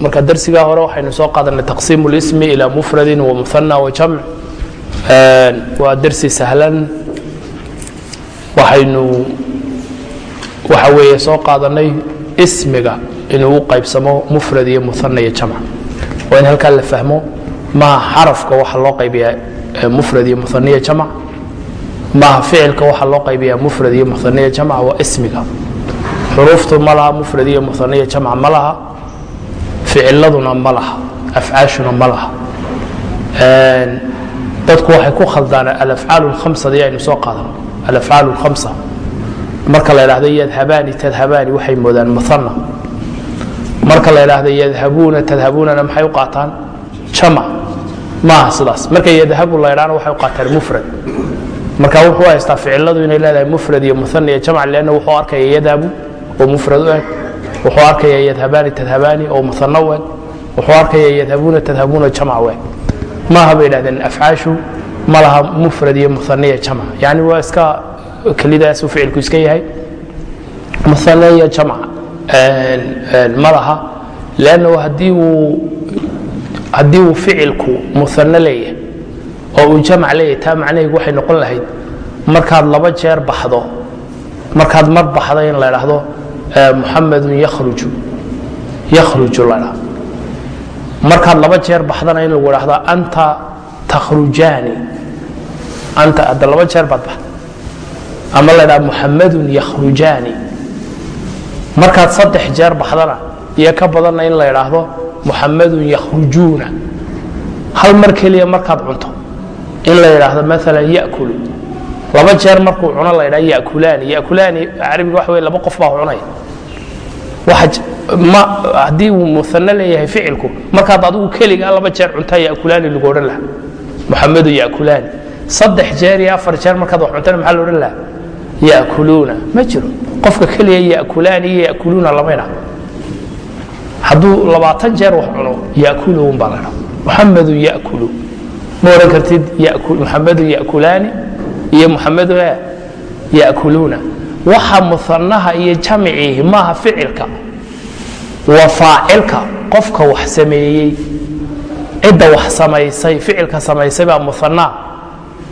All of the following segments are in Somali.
marka darsigaa hore waxaynu soo qaadanay taqsiim اlismi ilى mufradin wamuhana wajamc waa dersi sahlan. Waxaynu waxa weeye soo qaadanay ismiga inuu u qaybsamo mufrad iyo muhana iyo jamc. Waa in halkaa la fahmo maha xarafka waxa loo qaybiyaa mufrad iyo muhana iyo jamc. Maha ficilka waxa loo qaybiyaa mufrad iyo muhana iyo jamc waa ismiga. Xuruuftu ma laha mufrad iyo muhana iyo jamc ma laha ficiladuna ma laha afcaashuna ma laha. Dadku waxay ku khaldaan alafcaal اhamsadii aynu soo qaadano alafcaal اhamsa marka la idhahdo yadhabaani tadhabaani waxay moodaan muana marka la idhaahdo yadhabuuna tadhabuunana maxay u qaataan? Jamac maaha sidaas. Marka yadhabu la idhaana waxay u qaataan mufrad. Marka wuxuu haystaa ficiladu inay leedahay mufrad iyo muana iyo jamc lanna wuxuu arkaya yadhabu oo mufrad u eg wuxuu arkaya yadhabaani tadhabaani oo muana u eg wuxuu arkaya yadhabuuna tadhabuuna jamc u eg maaha bay idhahdeen afcaashu ma laha mufrad iyo muana iyo jamc yani waa iska kelidaasu ficilku iska yahay. Muana iyo jamc ma laha lanno haddii uu ficilku muano leeyahay oo uu jamc leeyahay taa macnaheegu waxay noqon lahayd markaad laba jeer baxdo markaad mar baxda in la idhaahdo muxamedun yakhruju yakhruju la dhaa markaad laba jeer baxdana in lagu idhaahdo anta takhrujaani anta hadda laba jeer baad baxda. Ama la idhaha muxamedun yakhrujaani markaad saddex jeer baxdana iyo ka badanna in la idhaahdo muxamedun yakhrujuuna hal mar keliya markaad cunto. In la idhaahdo maalan yakulu laba jeer markuu cuno la ydhaha yakulaani yakulaani carabiga waxa wey laba qof baa cunaya haddii uu muano leeyahay ficilku markaad adigu keligaa laba jeer cuntaa yakulaani lagu odhan laha muxamedu yakulaani saddex jeer iyo afar jeer markaad wax cuntana maxaa la odhan laha yakuluuna ma jiro. Qofka keliya yakulaani iyo yakuluuna lama hadduu labaatan jeer wax cuno yakuluun baa la dhaa muxamedu yakulu ma odhan kartid muxamedu yakulaani iyo muxamedu yakuluuna waxa muanaha iyo jamcihi maaha ficilka waa faacilka qofka wax sameeyey cidda wax samaysay ficilka samaysay baa muana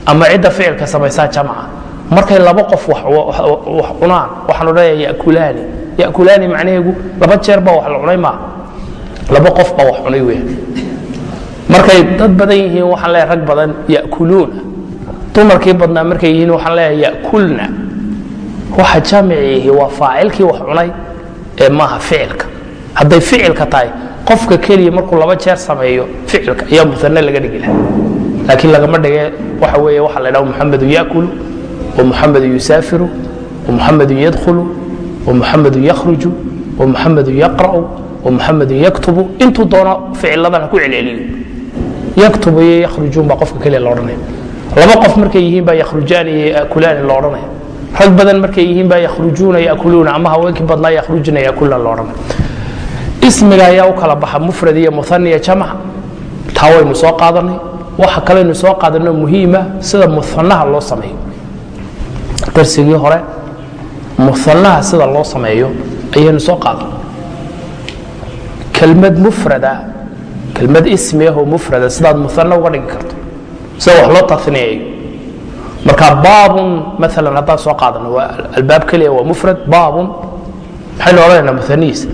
ama cidda ficilka samaysaa jamca markay laba qof wax cunaan waxaan odhanaya yakulaani yakulaani macnaheegu laba jeer baa wax la cunay maaha laba qof baa wax cunay weya markay dad badan yihiin waxaan leeyahay rag badan yakuluuna dumarkii badnaa markay yihiin waxaan leeyahay yakulna waxa jamcihi waa faacilkii wax cunay ee maaha ficilka. Hadday ficilka tahay qofka keliya markuu laba jeer sameeyo ficilka ayaa muane laga dhigi laha laakiin lagama dhige waxa weeye waxa la dhaha muxamedu yakulu wamuxamedu yusaafiru wamuxamedu yadkhulu wamuxamedu yakhruju wamuxamedu yaqra'u wamuxamedu yaktubu. Intuu doono ficiladan ha ku celceliyo yaktubu iyo yakhrujuun baa qofka keliya la odhanaya laba qof markay yihiin baa yakhrujaani iyo yakulaani la odhanaya rag badan markay yihiin baa yakhrujuuna yakuluuna ama haweenkii badnaa yakhrujuna yakulna la odhanaya ismiga ayaa u kala baxa mufrad iyo muhan iyo jamc taa waynu soo qaadanay. Waxa kaleynu soo qaadanno muhiima sida muanaha loo sameeyo. Darsigii hore muanaha sida loo sameeyo ayaynu soo qaadanay. Kelmad mufrada kelmad ismi ah oo mufrada sidaad muana uga dhigi karto sida wax loo taniyayo marka baabun maala haddaan soo qaadano waa albaab keliya waa mufrad baabun. Maxaynu odhanaynaa muanihiisa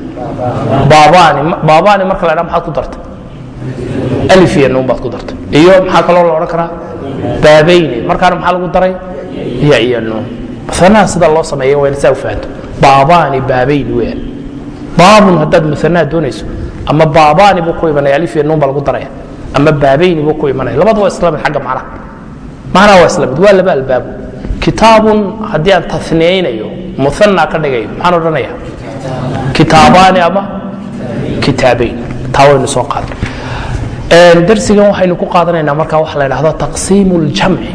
baabani baabani marka la dhaa maxaad ku dartay? Alif iyo nuun baad ku dartay. Iyo maxaa kaloo la odhan karaa? Baabayni. Markaana maxaa lagu daray? Ya iyo nuun. Muanaha sida loo sameeya waa saa u fahanto. Baabani baabayni weeyaan baabun haddaad muanaha doonayso ama baabani buu ku imanaya alif iyo nuun baa lagu daraya ama baabayni buu ku imanaya. Labada waa isla mid xagga macnaha. Macnaha waa isla mid waa laba albaabo kitaabun haddii aan taniyaynayo muana ka dhigayo maxaan odhanaya? Kitaabaani ama kitaabayn taa waynu soo qaadan darsigan waxaynu ku qaadanaynaa markaa waxa la dhahdo taqsiimu ljamci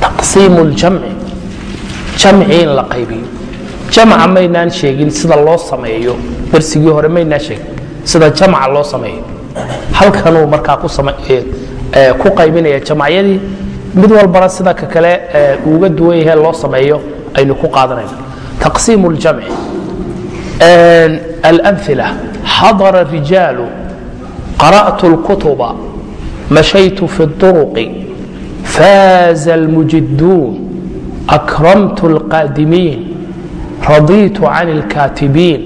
taqsiimu ljamci jamci in la qaybiyo. Jamca maynaan sheegin sida loo sameeyo. Darsigii hore maynaan sheegin sida jamca loo sameeyo halkanuu markaa ku ku qaybinaya jamacyadii mid walbana sida ka kale uga duwan yahe loo sameeyo aynu ku qaadanayna taqsiimu ljamci alamila xadara rijaalu qara'tu اlkutuba mashaytu fi اطuruqi faaza اlmujiduun akramtu اlqaadimiin radiitu can اlkaatibiin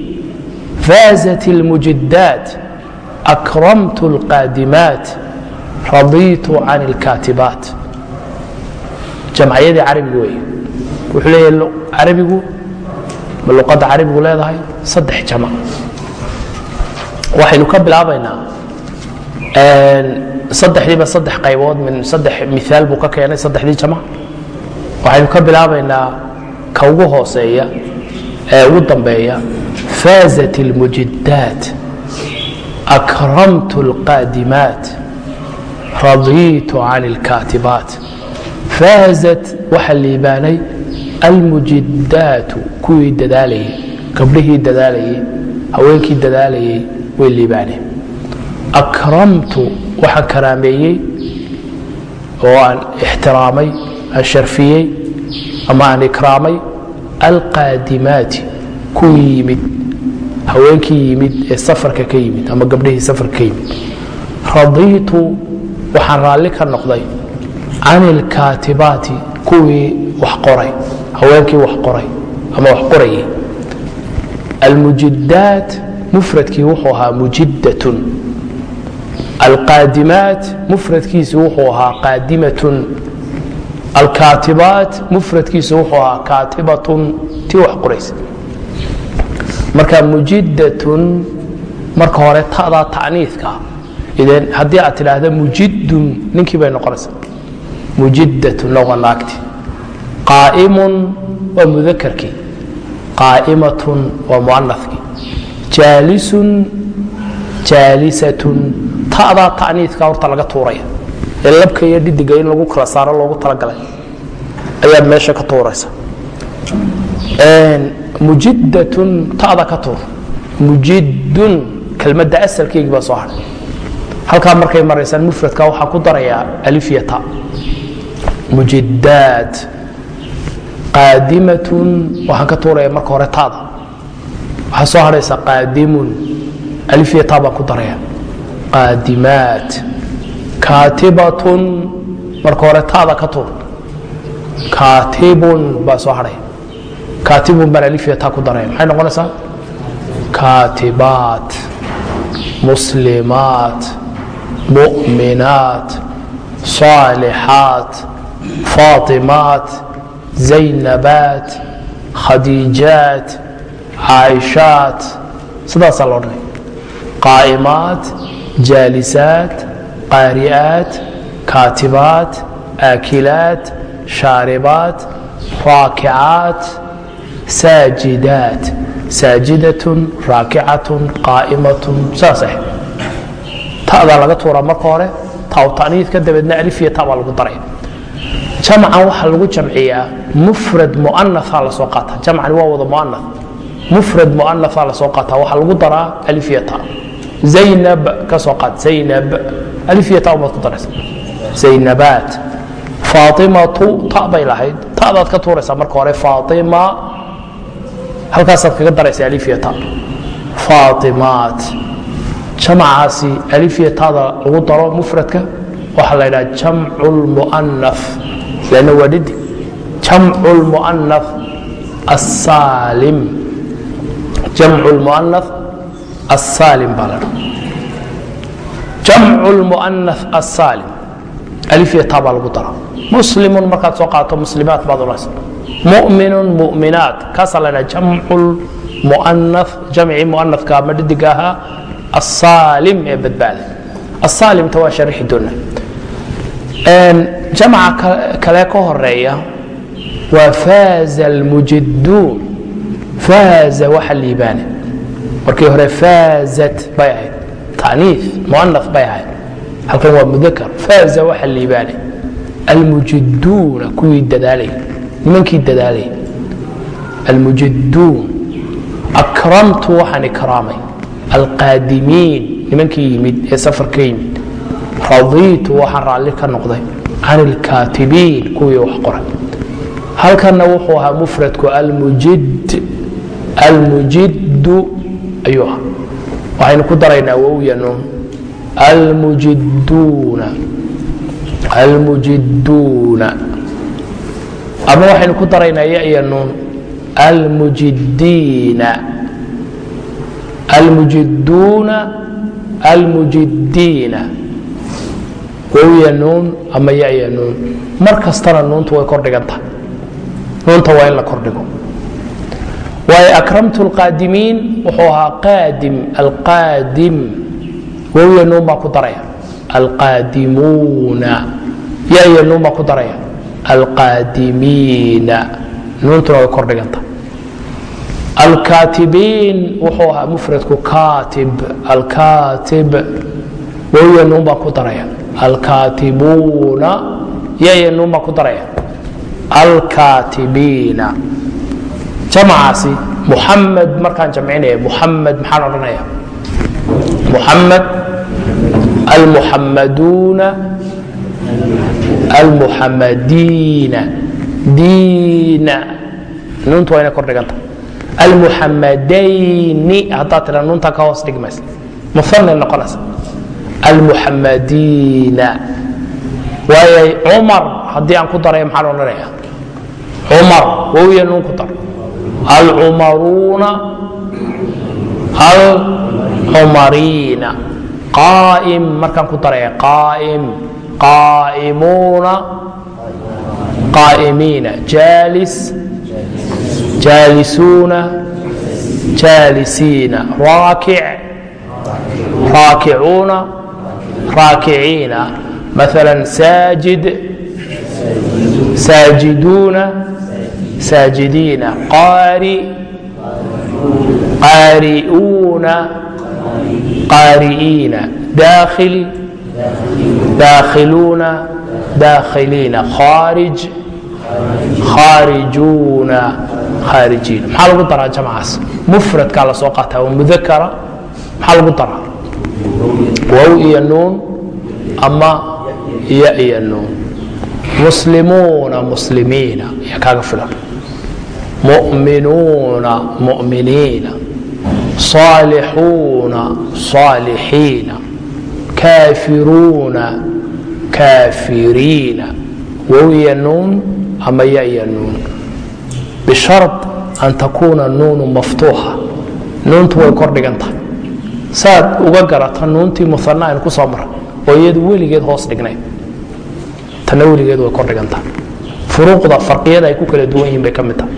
faazat اlmujidaat akramtu اlqaadimaat radiitu can اlkaatibaat jamciyadii carabiga wey wuxuu leeyahay carabigu ma luqadda carabigu leedahay saddex jamac waxaynu ka bilaabaynaa saddexdiiba saddex qaybood min saddex miaal buu ka keenay saddexdii jamac waxaynu ka bilaabaynaa ka ugu hooseeya ee ugu dambeeya faazat اlmujidaat akramtu اlqaadimaat radiitu can اlkaatibaat faazat waxa kuwii yimid haweenkii yimid ee safarka ka yimid ama gabdhihii safarka ka yimid radiitu waxaan raalli ka noqday can ilkaatibaati kuwii wax qoray haweenkii wax qoray ama wax qorayay. Almujidaat mufradkii wuxuu ahaa mujidatun alqaadimaat mufradkiisu wuxuu ahaa qaadimatun. Alkaatibaat mufradkiisu wuxuu ahaa kaatibatun. Tii wax qoraysa marka mujidatun marka hore tadaa taniika haddii aad tidhaahda mujidun ninkii bay noqonaysaa. Mujidatun waa naagti qaa'imun waa mudakarkii qaa'imatun waa muanafkii jaalisun jaalisatun. Tadaa taniika horta laga tuuraya. Ee labka iyo dhidiga in lagu kala saaro loogu talagalay. Ayaad meesha ka tuuraysa mujidatun tada ka tuur. Mujidun kelmadda asalkeygii baa soo hadhay halkaa markay maraysaan mufradka waxaa ku darayaa alifya ta. Mujidaat qaadimatun waxaan ka tuuraya marka hore tada. Waxaa soo hadhaysa qaadimun alifya ta baan ku daraya. Qaadimaat kaatibatun marka hore tada ka tuur. Kaatibun baa soo hadhaya kaatibun baan shaaribaat raakicaat saajidaat saajidatun raakicatun qaa'imatun saas ah ta'daa laga tuuraa marka hore taw ta'niidka dabeedna alif iyo ta baa lagu daraya jamcan waxaa lagu jamciyaa mufrad mu'anathaa la soo qaata jamcani waa wada mu'anath mufrad mu'anathaa la soo qaata waxaa lagu daraa alif iyo ta zaynab ka soo qaat zaynab alif iyo ta umaad ku daraysa zaynabaat faatimatu ta bay lahayd ta'daad ka tuuraysaa marka hore faatima halkaasaad kaga daraysa alifya ta. Faatimaat. Jamacaasi alifya tada lagu daro mufradka waxaa la ydhaha jamcu lmu'anaf lanna waa dhidi jamcu lmu'anaf assaalim. Jamcu lmu'anaf assaalim baa la dhaa jamcu lmu'anaf assaalim. Alifya ta baa lagu dara muslimun markaad soo qaato muslimaat baad unaysa muminun muminaat. Kaasaa la dhaha jamcu muana jamcii muanafka ama dhidiga ahaa asaalim ee badbaada asaalimta waa sharixi doona jamca kale ka horreeya waa faaza almujiduun faaza waxa liibaane. Markii hore faazat bay ahayd. Taniif muanaf bay ahayd. Halkan waa mudakar faaza waxa liibaane. Almujiduuna kuwii dadaalay nimankii dadaalay? Almujiduun akramtu waxaan ikraamay. Alqaadimiin. Nimankii yimid ee safarka yimid radiitu waxaan raalli ka noqday. Can ilkaatibiin kuwii wax qoray. Halkanna wuxuu ahaa mufradku almujid. Almujiddu ayuu ahaa. Waxaynu ku daraynaa wowya nuun almujiduuna almujiduuna ama waxaynu ku daraynaa yaya nuun. Almujidiina almujiduuna almujidiina wowya nuun ama yaya nuun. Mar kastana nuuntu way kordhigan tahay. Nuunta waa in la kordhigo waayo akramtu alqaadimiin wuxuu ahaa qaadim alqaadim. Wowya nuun baa ku daraya alqaadimuuna. Yaya nuun baa ku daraya alqaadimiina. Nuuntuna way kordhiganta alkaatibiin wuxuu ahaa mufradku kaatib. Alkaatib wowya nuun baa ku daraya. Alkaatibuuna yaya nuun baa ku daraya. Alkaatibiina. Jamacaasi muxamed markaan jamcinaya muxamed maxaan odhanaya? Muxamed almuxamaduuna almuxamadiina diina. Nuuntu waa inay kor dhiganta. Almuxamadayni haddaad tira nuuntaa ka hoos dhigmaysa. Muhanay noqonaysa. Almuxamadiina waayay cumar haddii aan ku daraya maxaan odhanaya cumar wowya nuun ku dar. Alcumaruuna. Alcumariina. Qaa'im markaan ku daraya qaa'im qaa'imuuna qaa'imiina jaalis jaalisuuna jaalisiina raakic raakicuuna raakiciina maala saajid saajiduuna saajidiina qaari qaariuuna qaari'iina daakhil daakhiluuna daakhiliina khaarij khaarijuuna khaarijiina maxaa lagu daraa jamcaas mufradkaa la soo qaataa waa mudakara maxaa lagu daraa wow iyo nuun ama ya iyo nuun muslimuuna muslimiina yaa kaaga filan muminuuna mu'miniina صaalixuuna صaalixiina kaafiruuna kaafiriina. Wow iyo nuun ama ya iyo nuun. Bishard an takuuna nuunu maftuuxa. Nuuntu way kor dhigan tahay. Saad uga garata nuuntii muana aynu ku soo mara oo iyadu weligeed hoos dhignayd tanna weligeed way kor dhigan tahay. Furuuqda farqiyada ay ku kala duwan yihiin bay ka mid tahay.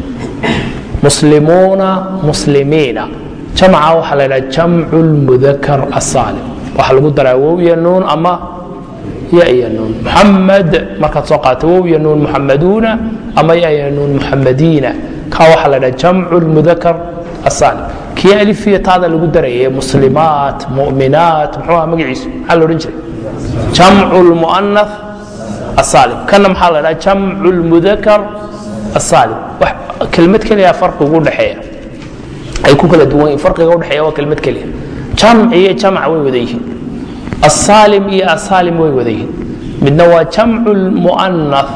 Muslimuuna muslimiina. Jamca waxaa la ydhaha jamcu lmudakar asaalim waxaa lagu daraa wow iyo nuun ama ya iyo nuun. Muxamed markaad soo qaata wow iyo nuun muxamaduuna ama ya iyo nuun muxamadiina kaa waxaa la ydhaha jamcu lmudakar asaalim kii alifiya taada lagu daraya muslimaat muminaat muxuu aha magaciisu? Maxaa la odhan jiray? Jamcu lmu'anath asaalim kana maxaa la dhaha jamcu lmudakar asaalim kelmad keliya farqi ugu dhexeeya ay ku kala duwan yihiin farqiga udhexeeya waa kelmad keliya jamc iyo jamc way wada yihiin asaalim iyo asaalim way wada yihiin midna waa jamcu lmu'anath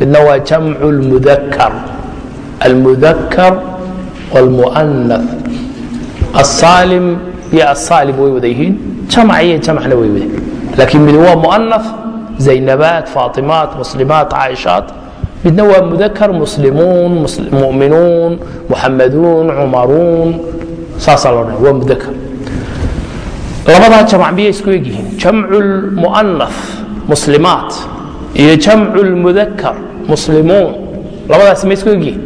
midna waa jamcu lmudakar almudakar wاlmu'anath asaalim iyo asaalim way wada yihiin jamc iyo jamcna way wada laakiin mid waa mu'anath zaynabaat faatimaat muslimaat caaishaat midna waa mudakar muslimuun muminuun muxamaduun cumaruun. Saasaa loo dhan waa mudakar labadaa jamc miyay isku egyihiin jamcu lmu'anath muslimaat iyo jamcu lmudakar muslimuun. Labadaas ma isku egyihiin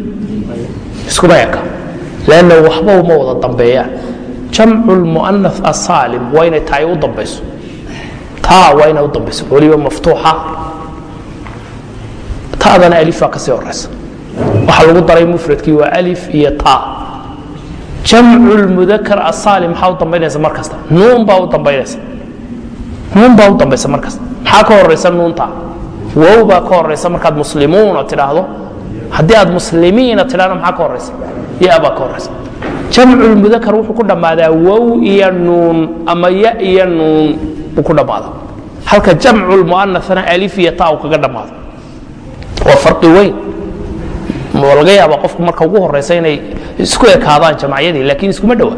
iskuma eka lanna waxba uma wada dambeeyaan. Jamcu lmu'anath asaalim waa inay taay u dambayso. Taa waa inay u dambayso. Weliba maftuuxa. Taadana alifaa ka sii horeysa waxaa lagu daray mufradkii waa alif iyo ta jamcu lmudakar asaalim maxaa u dambaynaysa mar kasta? Nuun baa u dambaynaysa. Nuun baa u dambaysa mar kasta. Maxaa ka horeysa nuunta? Wow baa ka horeysa markaad muslimuuna tidhaahdo. Haddii aad muslimiina tidhahdo maxaa ka horeysa ya baa ka horeysa jamcu lmudakar wuxuu ku dhammaadaa wow iyo nuun ama ya iyo nuun uu ku dhammaada halka jamcu lmu'anathana alif iyo ta uu kaga dhammaado waa fari weyn laga yaaba qofku marka ugu horeysa inay isku ekaadaan jamacyadii laakiin iskuma dhowa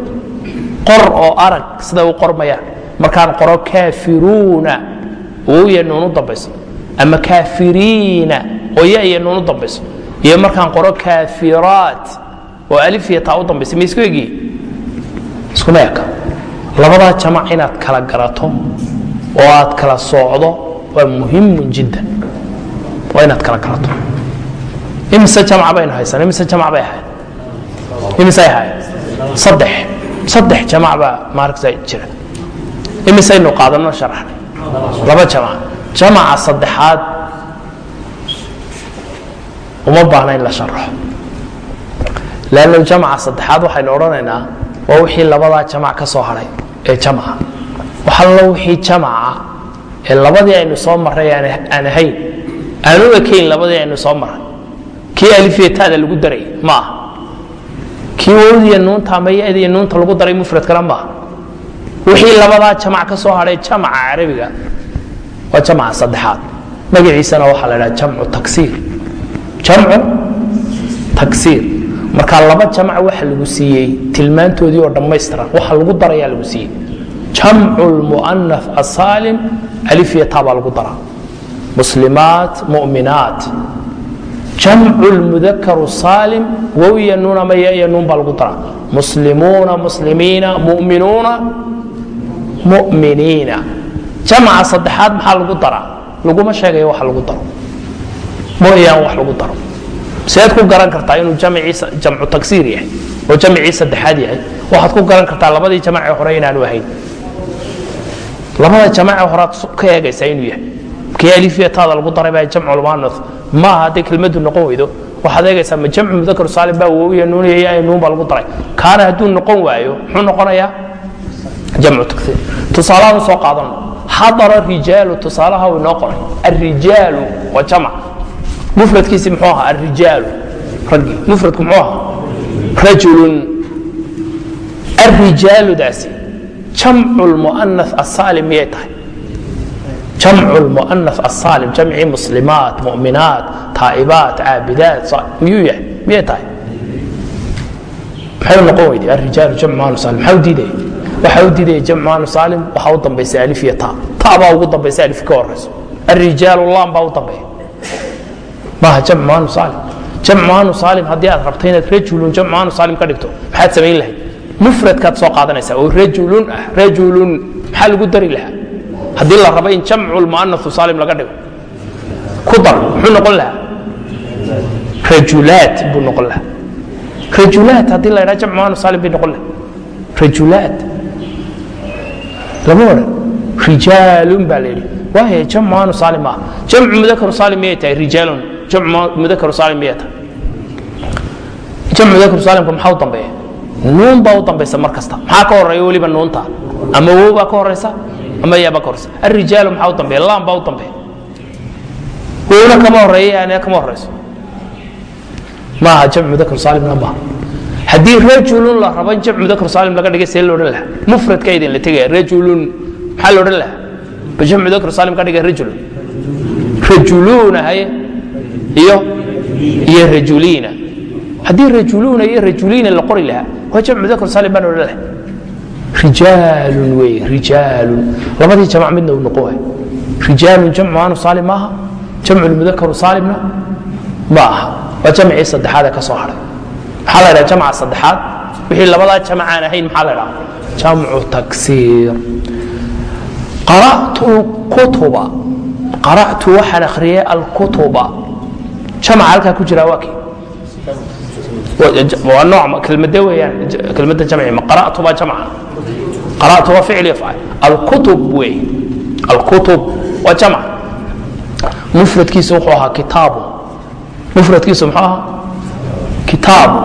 qor oo arag siday u qormayaan markaan qoro kaafiruuna wow iyo nuun u dambayso. Ama kaafiriina oo ya iyo nuun u dambayso. Iyo markaan qoro kaafiraat oo alif iyo taa u dambaysa ma isku egiye iskuma eka. Labadaa jamac inaad kala garato oo aad kala soocdo waa muhimun jiddan waa inaad kala garato imise jamc baynu haysan imise jamc bay ahayd imisay ahayd saddex. Saddex jamac baa maaragta jira. Imisaynu qaadano sharaxnay laba jamac. Jamaca saddexaad. Uma baahna in la sharaxo. Lanno jamaca saddexaad waxaynu odhanaynaa waa wixii labadaa jamac ka soo hadhay ee jamaca. Waxallo wixii jamaca ee labadii aynu soo marray aan ahayn aan u ekayn labadii aynu soo marray kii alifiyataada lagu daray? Ma kii wowdiya nuunta ama yadiya nuunta lagu daray mufradkana maaha wixii labadaa jamac ka soo hadhay jamaca carabiga waa jamaca saddexaad. Magaciisana waxaa la dhaha jamcu taksiir. Jamcu taksiir. Marka laba jamac waxa lagu siiyey tilmaantoodii oo dhammaystiran waxa lagu darayaa lagu siiyey. Jamcu lmu'anath asaalim alifyataa baa lagu daraa. Muslimaat mu'minaat jamcu lmudakaru saalim wow iyo nuun ama ya iyo nuun baa lagu daraa. Muslimuuna muslimiina mu'minuuna mu'miniina. Jamaca saddexaad maxaa lagu daraa? Laguma sheegayo waxa lagu daro. Mooyaan wax lagu daro. Sideed ku garan kartaa inuu jamcu taksiir yahay oo jamcii saddexaad yahay waxaad ku garan kartaa labadii jamacee hore inaanu ahayn. Labada jamacee horead ka eegaysaa inuu yahay kii alifiyataada lagu daray baa jamculmaanoth maaha hadday kelmadu noqon weydo waxaad eegaysaa ma jamcu mudakar saalim baa wowiya nuuniya nuun baa lagu daray. Kaana hadduu noqon waayo muxuu noqonayaa jamcu taksiir tusaalahaan soo qaadano xadara rijaalu tusaalaha uu inoo qoray arrijaalu waa jamac mufradkiisi muxuu ahaa arrijaalu. Raggii mufradku muxuu ahaa rajulun. Arrijaaludaasi jamcu lmu'anath asaalim miyay tahay jamcu lmu'anath asaalim jamcii muslimaat mu'minaat taa'ibaat caabidaat miyuu yahay? Miyay tahay? Maxay noqon weyday arrijaalu jamcu mu'anath saalim maxaa u diidaya waxaa u diidaya jamcu mu'anath saalim waxaa u dambaysa alif iyo ta ta baa ugu dambaysa alif ka horeyso arrijaalu lam baa u dambeeya maaha jamc muanu saalim jamc muanu saalim haddii aad rabto inaad rajulun jamc muanu saalim ka dhigto maxaad samayn lahayd. Mufradkaad soo qaadanaysaa oo rajulun ah rajulun maxaa lagu dari lahaa haddii la rabo in jamcu lmu'anathu saalim laga dhigo ku dar muxuu noqon lahaa? Rajulaat buu noqon lahaa. Rajulaat haddii la yidhaha jamc muanu saalim bay noqon lahaa. Rajulaat. Lama odhan rijaalun baa la yidhi. Waaya jamc muanu saalim maaha jamcu mudakaru saalim miyay tahay? Rijaalun. Jamcu mudakaru saalim miyay tahay? Jamcu mudakaru saalimka maxaa u dambeeya? Nuun baa u dambaysa mar kasta. Maxaa ka horreeya weliba nuunta? Ama wow baa ka horeysa ama yaa baa ka horeysa arrijaalu maxaa u dambeeya laam baa u dambeeya wowna kama horreeya yaana kama horeyso maaha jamcu mudakaru saalimna maaha. Haddii rajulun la rabo in jamcu mudakaru saalim laga dhigay see la odhan lahaa mufradka idin la tegaya rajulun maxaa la odhan lahaa bajamc mudakar saalim ka dhigay rajulun. Rajuluuna haye iyo iyo rajuliina haddii rajuluuna iyo rajuliina la qori lahaa waa jamc mudakar saalim baan odhan lahaa rijaalun wey rijaalun. Labadii jamac midna uu noqon waayo. Rijaalun jamcu aanu saalim maaha jamcu mudakaru saalimna ma aha waa jamcii saddexaadee ka soo hadhay maxaa la ydhaha jamca saddexaad? Wixii labadaa jamacaan ahayn maxaa la ydhaha jamcu taksiir qara'tu lkutuba qara'tu waxaan akhriyay alkutuba. Jamaca halkaa ku jira waa kii? Waa nooc kelmade weeyaan kelmadda jamci ma qara'tu baa jamca qara'tu waa ficil yafcal alkutub wey alkutub waa jamc mufradkiisu wuxuu ahaa kitaabu mufradkiisu muxuu ahaa kitaabu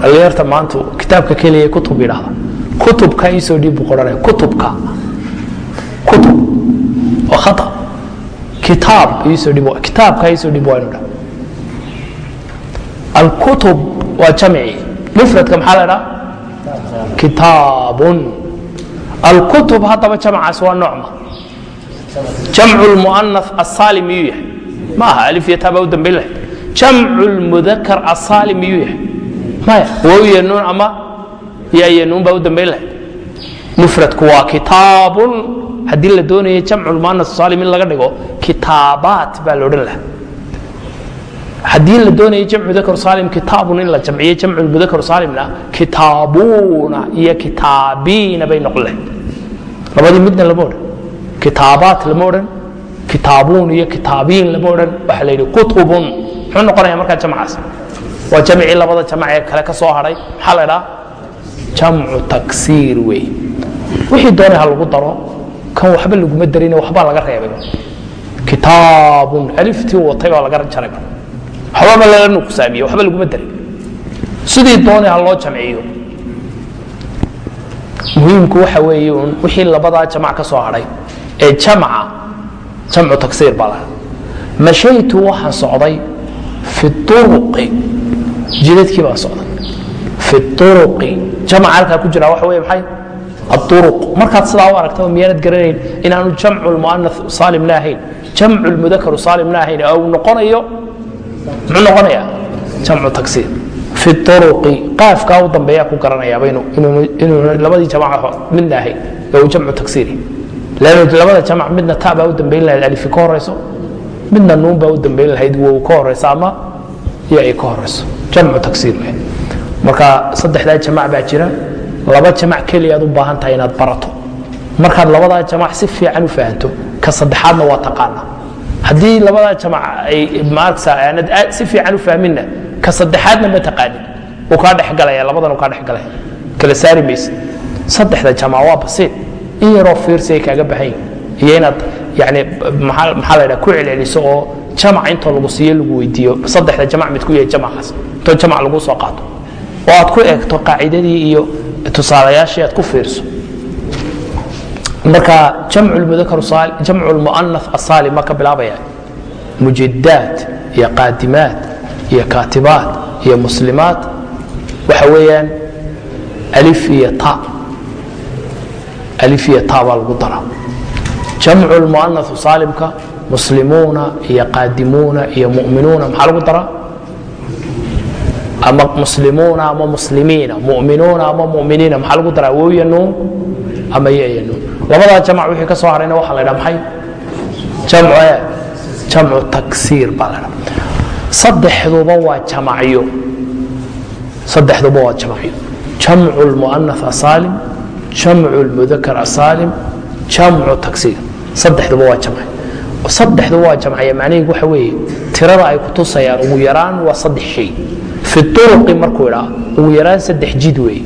dhallinyarta maanta kitaabka keliya kutub yidhahda kutubka isoo dhiib buu qoranaya kutubka kutub waa khata kitaab isoo dhib kitaabka isoo dhib waa inu dha alkutub waa jamci mufradka maxaa la dhaa kitaabun alkutub haddaba jamcaas waa noocma jamcu lmu'anath asaalim miyuu yahay? Ma aha alif iyo taa baa u dambayn lahayd. Jamcu lmudakar asaalim miyuu yahay? Maya wow iyo nuun ama ya iyo nuun baa u dambayn lahayd. Mufradku waa kitaabun. Haddii la doonaya jamcu lmuanas saalim in laga dhigo kitaabaat baa la odhan lahaa haddii la doonaya jamcu dakar saalim kitaabun in la jamciyo jamcu mudakar saalimna kitaabuuna iyo kitaabiina bay noqon lahayd labadii midna lama odhan. Kitaabaat lama odhan kitaabuun iyo kitaabiin lama odhan waxaa la yidhi kutubun. Muxuu noqonaya markaa jamcaas? Waa jamcii labada jamc ee kale ka soo hadhay maxaa la idhaha jamcu taksiir wey wixii doonay ha lagu daro kan waxba laguma darin waxbaa laga reebay. Kitaabun aliftii watay baa laga jaray waxbaba laga nuqsaamiye waxba laguma darin. Sidii doonay ha loo jamciyo. Muhiimku waxa weeye un wixii labadaa jamac ka soo hadhay ee jamca jamcu taksiir baa laha mashaytu waxaan socday fi uruqi jidadkii baan socday. Fi uruqi jamaca halkaa ku jira waxa weye maxay? Aduruq markaad sidaa u aragtaba miyaanad garanayn inaanu jamcu lmuana saalimna ahayn jamcu lmudakaru saalimna ahayn oo uu noqonayo muxuu noqonaya jamcu taksiir fi uruqi qaafkaa u dambeeyaa ku garanayaaba inuu labadii jamac midna ahayn ee uu jamcu taksiiri lann labada jamac midna ta baa u dambayn lahayd alifi ka horayso midna nuun baa u dambayn lahayd wow ka horayso ama iyo ay ka horayso jamcu taksiir wey marka saddexdaa jamac baa jira laba jamac keliyaad u baahan tahay inaad barato. Markaad labadaa jamac si fiican u fahanto ka saddexaadna waa taqaana haddii labadaa jamac ay maaragsa aanad si fiican u fahminna ka saddexaadna ma taqaanin uu kaa dhexgalaya labadan uu kaa dhexgalaya kala saari maysa. Saddexda jamac waa basiid in yaroo fiirsi ay kaaga baahan yihiin iyo inaad yani maxaa la ydhaha ku celceliso oo jamac intoo lagu siiyo lagu weydiiyo. Saddexda jamac mid ku yahay jamacaas intoo jamac lagu soo qaato. Oo aad ku eegto qaacidadii iyo tusaalayaashii aad ku fiirso marka jamcu lmuana asaalim ma ka bilaabaya? Mujidaat iyo qaadimaat iyo kaatibaat iyo muslimaat. Waxa weeyaan alif iyo ta. Alif iyo ta baa lagu daraa jamcu lmuanau saalimka muslimuuna iyo qaadimuuna iyo muminuuna maxaa lagu daraa ama muslimuuna ama muslimiina. Muminuuna ama muminiina maxaa lagu daraa wowiya nuun ama yaya nuun labadaa jamc wixii ka soo harayna waxa la dhaa maxay? Jamcu e jamcu taksiir baa la dhaa saddexduba waa jamacyo. Saddexduba waa jamacyo. Jamcu lmuana asaalim jamcu lmudakar asaalim jamcu taksiir saddexduba waa jamc saddexduba waa jamcaya macnaheedu waxa weeye tirada ay ku tusayaan ugu yaraan waa saddex shay. Fi uruqi markuu idhaa ugu yaraan saddex jid weeye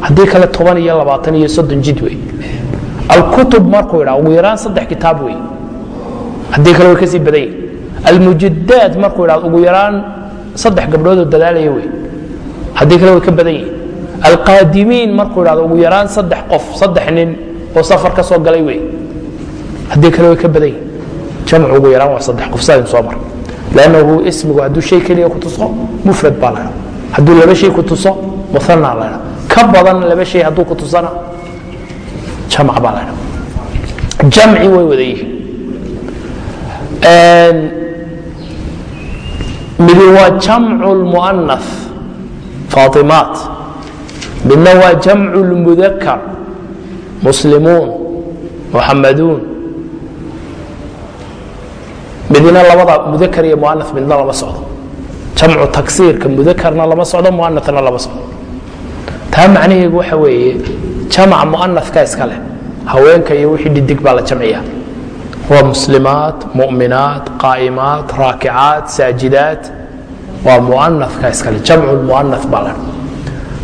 haddii kale toban iyo labaatan iyo soddon jid weeye alkutub markuu idhaa ugu yaraan saddex kitaab weeye haddii kale way ka sii badan yihiin almujidaad markuu idhaa ugu yaraan saddex gabdhoodoo dadaalaya wey haddii kale way ka badan alqaadimiin markuu idhahdo ugu yaraan saddex qof saddex nin oo safar ka soo galay wey haddii kale way ka badan jamcu ugu yaraan waa saddex qof sidayn soo mar. Lannahu ismigu hadduu shay keliya ku tuso mufrad baa laydha hadduu laba shay ku tuso muana laydha ka badan laba shay hadduu ku tusana jamci way wada yihiin. Midi waa jamcu lmuana faaimaat midna waa jamcu lmudakar muslimuun muxamaduun midna labada mudakar iyo muana midna lama socdo. Jamcu taksiirka mudakarna lama socdo muanana lama socdo. Taa macnaheedu waxa weeye jamac muanaka iska leh. Haweenka iyo wixii dhidig baa la jamciya waa muslimaat muminaat qaa'imaat raakicaat saajidaat. Waa muanaka iskale jamcu muana baa leh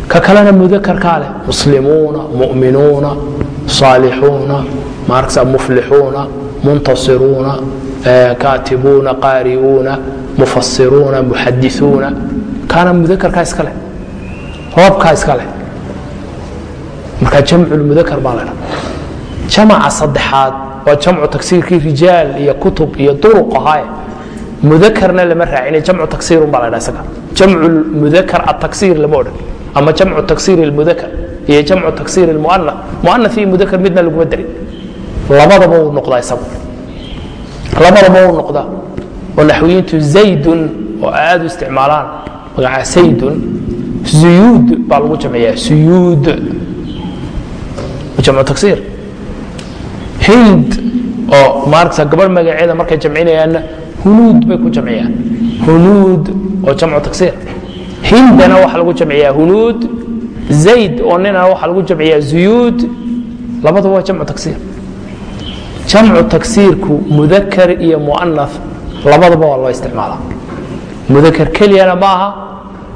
ka kalena mudakarkaa leh. Muslimuuna muminuuna saalixuuna maarksa muflixuuna muntasiruuna kaatibuuna qaari'uuna mufasiruuna muxadisuuna kaana mudakarkaa iska leh. Roobkaa iska leh marka jamcu mudakar baa ledha jamaca saddexaad waa jamcu tagsiirkii rijaal iyo kutub iyo duruq ahaaye mudakarna lama raacine jamcu taksiirun baa ledha isaga. Jamcu mudakar ataksiir lama odhan. Ama jamcu taksiir ilmudakar iyo jamcu taksiir ilmuana muana iyo mudakar midna laguma darin. Labadaba wuu noqdaa isagu. Labadaba wuu noqdaa. Oo naxwiyiintu zaydun oo aad u isticmaalaan. Magaca saydun zuyuud baa lagu jamciyaa suyuud jamcu taksiir hind oo maaragta gabadh magaceeda markay jamcinayaanna hunuud bay ku jamciyaan. Hunuud oo jamcu taksiir hindana waxaa lagu jamciyaa hunuud zayd oo nina waxaa lagu jamciyaa zuyuud labadaba waa jamcu taksiir jamcu taksiirku mudakar iyo mu'anath labadaba waa loo isticmaalaa. Mudakar keliyana ma aha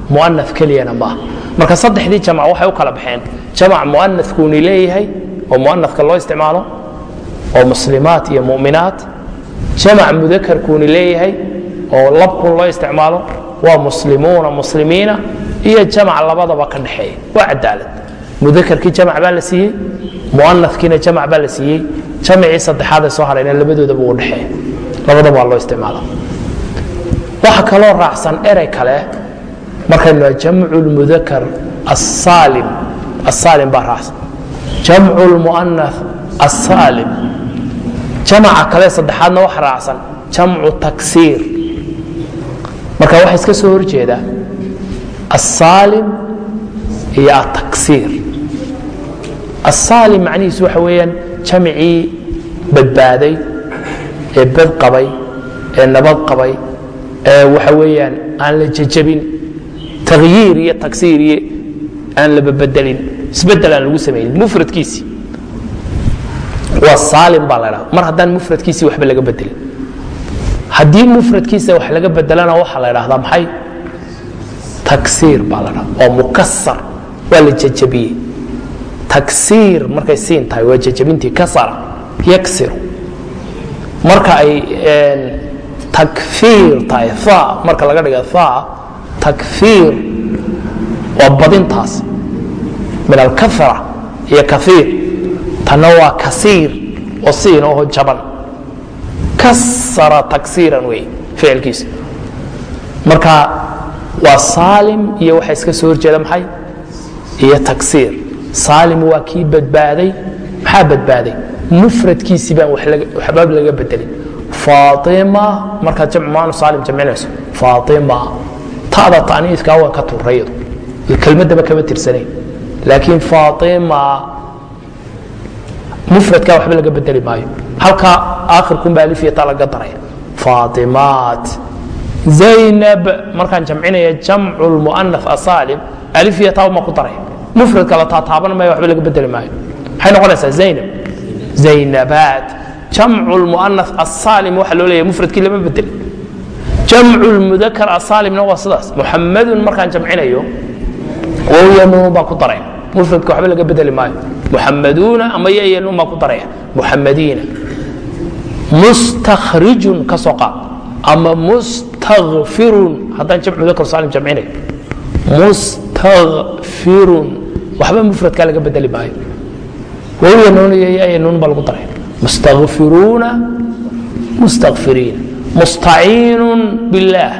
mu'anath keliyana ma aha marka saddexdii jamc waxay u kala baxeen. Jamc mu'anathkuuni leeyahay oo mu'anathka loo isticmaalo oo muslimaat iyo mu'minaat. Jamac mudakarkuuni leeyahay oo labkun loo isticmaalo waa muslimuuna muslimiina iyo jamac labadaba ka dhexeeya waa cadaalad. Mudakarkii jamac baa la siiyey mu'anathkiina jamac baa la siiyey. Jamacii saddexaad ee soo harayna labadoodaba uu dhexeeya labadaba waa loo isticmaala waxa kaloo raacsan erey kale markaynu jamcu lmudakar asaalim asaalim baa raacsan jamcu lmu'anath asaalim jamaca kale saddexaadna waxa raacsan. Jamcu taksiir. Marka waxa iska soo horjeeda asaalim iyo ataksiir asaalim macnihiisu waxa weeyaan jamcii badbaaday ee bad qabay ee nabad qabay ee waxa weeyaan aan la jajabin takhyiir iyo taksiir iyo aan la babedelin isbeddel aan lagu samaynin mufradkiisii waa saalim baa la dhahda mar haddaan mufradkiisii waxba laga bedelin. Haddii mufradkiisa wax laga bedelana waxaa la dhahdaa maxay? Taksiir baa la dhahda oo mukasar waa la jajabiyey. Taksiir markay siin tahay waa jajabintii kasara yaksiru. Marka ay takfiir tahay fa marka laga dhiga fa takfiir waa badintaas. Min alkafra iyo kaiir tanna waa kasiir oo siin oho jaban. Kasara taksiiran wey ficilkiisa. Marka waa saalim iyo waxa iska soo horjeeda maxay? Iyo taksiir saalim waa kii badbaaday maxaa badbaaday? Mufradkiisii baan waxbaab laga bedelin. Faatima markaad jamc maanu saalim jamcinayso. Faatima ta'da ta'niiskaa waan ka turayadu kelmaddaba kama tirsanayn. Laakiin faatima mufradkaa waxba laga bedeli maayo. Halkaa aakhirkun baa alif iyo ta laga daraya faatimaat. Zaynab markaan jamcinaya jamcu lmu'anath asaalim alif iyo ta ma ku daraya mufradka la taataaban maayo waxba laga bedeli maayo. Maxay noqonaysaa zaynab? Zaynabaat. Jamcu lmu'anath asaalim waxaa loo leeyahay mufradkii lama bedeli jamcu lmudakar asaalimna waa sidaas. Muxamadun markaan jamcinayo wowya nuun baa ku daraya mufradka waxba laga bedeli maayo. Muxamaduuna ama yaya nuun baa ku daraya muxamadiina mustakhrijun ka soo qaad. Ama mustakfirun haddaan jamc mudakar saalim jamcinayo. Mustakfirun waxba mufradkaa laga bedeli maayo. Wowya nuun iyo yaya nuun baa lagu daraya mustakfiruuna mustakfiriina mustaciinun billaah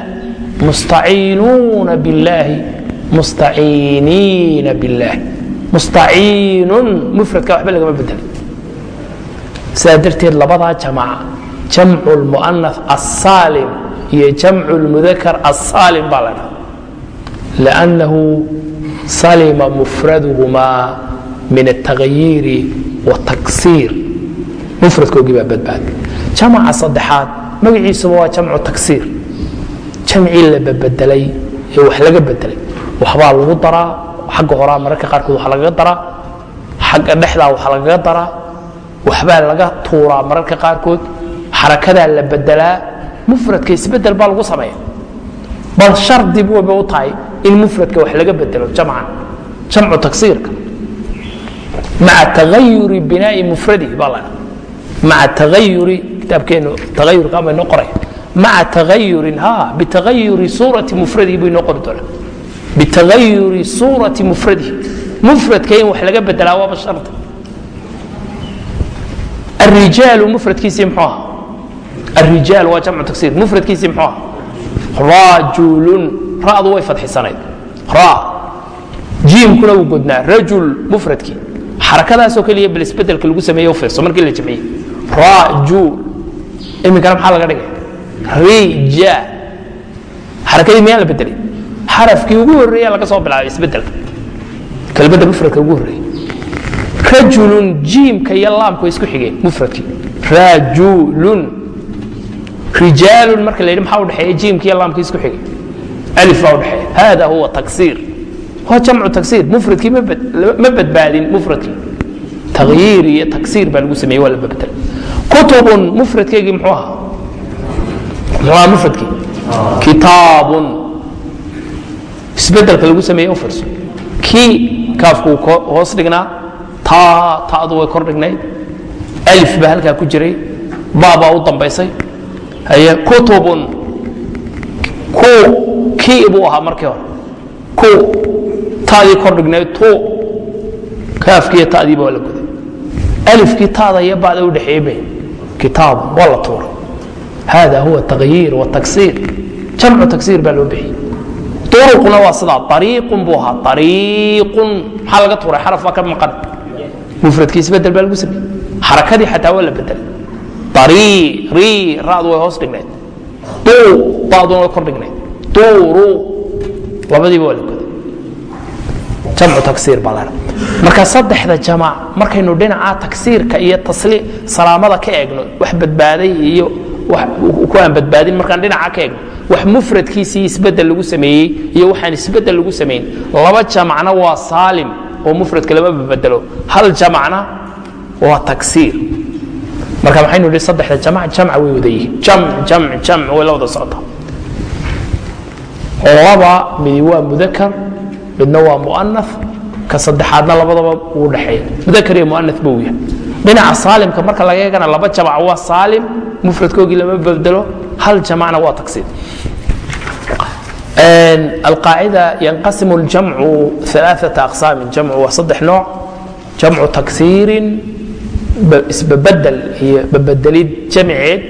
mustaciinuuna billaahi mustaciiniina billaahi mustaciinun mufradka waxba lagama bedelay sidaa darteed labadaa jamaca jamcu lmu'anath asaalim iyo jamcu lmudakar asaalim baa la dhaha liannahu salima mufraduhumaa min altagyiiri wataksiir mufradkoogii baa badbaaday jamaca saddexaad magaciisuba waa jamcu taksiir. Jamcii la babedelay ee wax laga bedelay. Waxbaa lagu daraa xagga horaa mararka qaarkood wax lagaga daraa xagga dhexdaa wax lagaga daraa waxbaa laga tuuraa mararka qaarkood xarakadaa la bedelaa mufradka isbeddel baa lagu sameeya bal shardi waba u tahay in mufradka wax laga bedelo jamcan jamcu taksiirka. Maca tagayuri binaai mufradihi baa la maca tagayuri kitaabkeenu taayurka ama noo qoray? Maca taayurin ha bitaayuri suurati mufradihi buu inoo qori doonaa. Bitaayuri suurati mufradihi. Mufradka in wax laga bedelaa waaba sharta. Arijaalu mufradkiisii mxuu aha arijaal waa jamcu taksiir mufradkiisii mxuu aha rajulun ra'du way fadxisanayd. Ra. Jiimkuna wuu godnaa. Rajul mufradkii. Xarakadaasoo keliya bal isbeddelka lagu sameeye u fiirso markii la jamciye rajul iminkana maxaa laga dhigay. Rija xarakadii miyaan la bedelay xarafkii ugu horreeya laga soo bilaabay isbeddelka kelmadda mufradka ugu horreeya. Rajulun jiimka iyo laamka way isku xigeen mufradkii. Rajulun. Rijaalun marka la yidhi maxaa udhexeeya jiimka iyo laamka isku xigay alif baa udhexeeya hada huwa taksiir. Waa jamcu taksiir. Mufradkii ma bad- ma badbaadin mufradkii. Tagyiir iyo taksiir baa lagu sameeyey waa la babedel kutubun mufradkeygii muxuu ahaa? Muxuu ahaa mufradkii kitaabun. Isbedelka lagu sameeyey u fiirso. Kii kaafkuu hoos dhignaa taa ta'du way kor dhignayd. Alif baa halkaa ku jiray. Baa baa u dambaysay. Haye kutubun. Ku kii buu ahaa markii hore. Ku ta'dii kor dhignayd. Tu kaafkiiyo ta'diiba waa la goday alifkii taada iyo ba'da u dhexeeyey bay kitaabun waa la tuuray hada huwa tagyiir wataksiir jamcu taksiir baa loo bixiyey. Uruquna waa sidaa ariiqun buu ahaa. Ariiqun maxaa laga tuuray? Xaraf baa ka maqan. Mufradkii isbeddel baa lagu sameeyey. Xarakadii xataa waa la bedelay arii rii ra'du way hoos dhignayd. Duu ba'duna way kor dhignayd. Duuru labadiiba waa la goday. Jamcu taksiir baa laha marka saddexda jamac markaynu dhinaca taksiirka iyo salaamada ka eegno wax badbaaday iyo ku aan badbaadin markaan dhinaca ka eegno wax mufradkiisii isbeddel lagu sameeyey iyo waxaan isbeddel lagu samayn. Laba jamacna waa saalim oo mufradka lama babedelo hal jamacna waa taksiir marka maxaynu nihi saddexda jamac jamca way wada yihiin. Jamc jamc jamc way la wada socotaa. Laba midi waa mudakar midna waa mu'anaf ka saddexaadna labadaba wuu dhexeeya mudakariyo muana buu yahay. Dhinaca saalimka marka laga eegana laba jamac waa saalim mufradkoogii lama bedelo hal jamacna waa tagsiid alqaacida yanqasimu ljamcu alaaata aqsaamin. Jamcu waa saddex nooc. Jamcu tagsiirin isbabadel iyo babadelid jamceed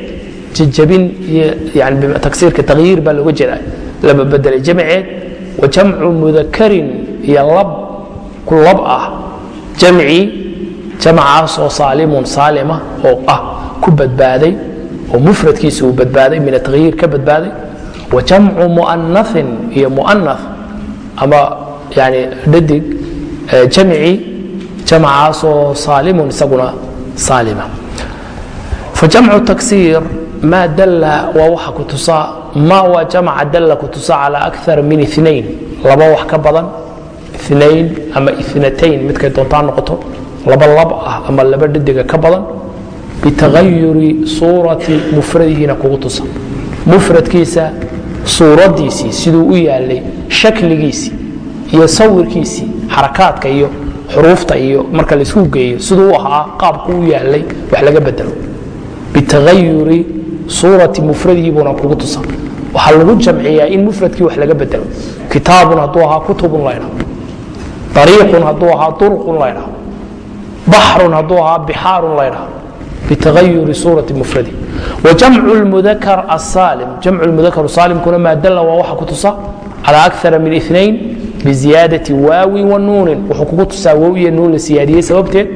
jajabin iyo n tagsiirka tagyiir baa looga jeedaa. La babadelay jamceed wa jamcu mudakarin iyo lab ku lab ah. Jamci jamcaas oo saalimun saalima oo ah ku badbaaday oo mufradkiisa uu badbaaday min atagyiir ka badbaaday. Wa jamcu mu'anahin iyo mu'anath ama yani dhadig jamci jamcaasoo saalimun isaguna saalima. Fajamcu taksiir maa dalla waa waxa ku tusaa ma waa jamca dalla ku tusaa calى akar min inain laba wax ka badan inain ama inatayn midkay doontaa noqoto laba lab ah ama laba dhadiga ka badan bitagayuri suurati mufradihiina kugu tusa mufradkiisa suuradiisii siduu u yaalay shakligiisii iyo sawirkiisii xarakaadka iyo xuruufta iyo marka la isku geeyo siduu ahaa qaabku u yaalay wax laga bedelo. Bitagayuri suurati mufradihi buuna kugu tusa waxaa lagu jamciyaa in mufradkii wax laga bedelo. Kitaabun hadduu ariiqun hadduu ahaa duruqun laydha baxrun hadduu ahaa bixaarun laydha bitagayuri suurati mufradi. Wajamcu lmudakar asaalim jamcu lmudakar saalimkuna maa dalla waa waxa ku tusa? Calى akara min inain biziyaadati waawin wanuunin wuxuu kugu tusaa wow iyo nuun la siyaadiyey sababteed.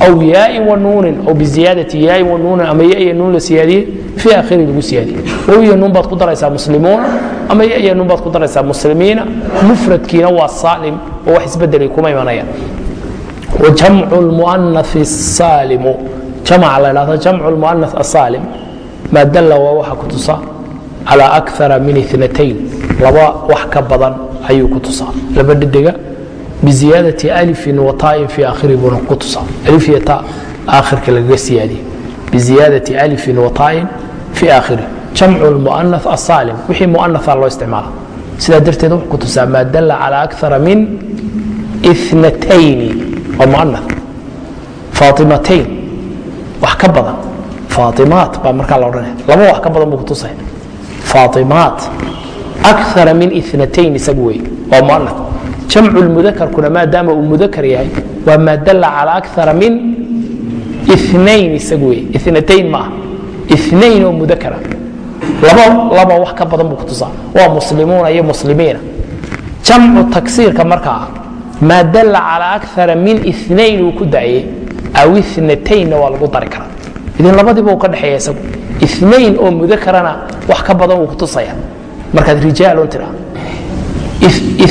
Aw yaain wanuunin aw biziyaadati yaain wanuunin ama ya iyo nuun la siyaadiyey fii akhiri lagu siyaadiyey. Wow iyo nuun baad ku daraysaa muslimuuna ama ya iyo nuun baad ku daraysaa muslimiina mufradkiina waa saalim oo wax isbedelay kuma imanayaan wajamcu lmuanafi saalimu. Jamaca la dhahdo jamcu lmuanath asaalim maa dalla waa waxa ku tusa. Calى akara min inatayn laba wax ka badan ayuu ku tusaa laba dhedega biziyaadati alifin wa taain fi akhiri buuna ku tusaa alif iyo ta aakhirka lagaga siyaadiyey biziyaadati alifin wa taain fi aakhiri jamcu lmuanath asaalim wixii muanatha loo isticmaala sidaa darteed wuxuu ku tusaa maa dalla calى akara min inatayni waa muanath faatimatayn wax ka badan. Faatimaat baa markaa la odhanaya laba wax ka badan buu ku tusaya faatimaat akara min inatayn isagu wey waa muana jamcu lmudakarkuna maadaama uu mudakar yahay waa maa dalla calى akara min inayn isagu wey. Inatayn ma ah inayn oo mudakara laba laba wax ka badan buu ku tusaa. Waa muslimuuna iyo muslimiina. Jamcu taksiirka markaa maa dalla calى akara min inayn uu ku dayey aw inataynna waa lagu dari karaa. Idin labadiiba uu ka dhexeeya isagu. Inayn oo mudakarana wax ka badan wuu ku tusaya. Markaad rijaalun tiraa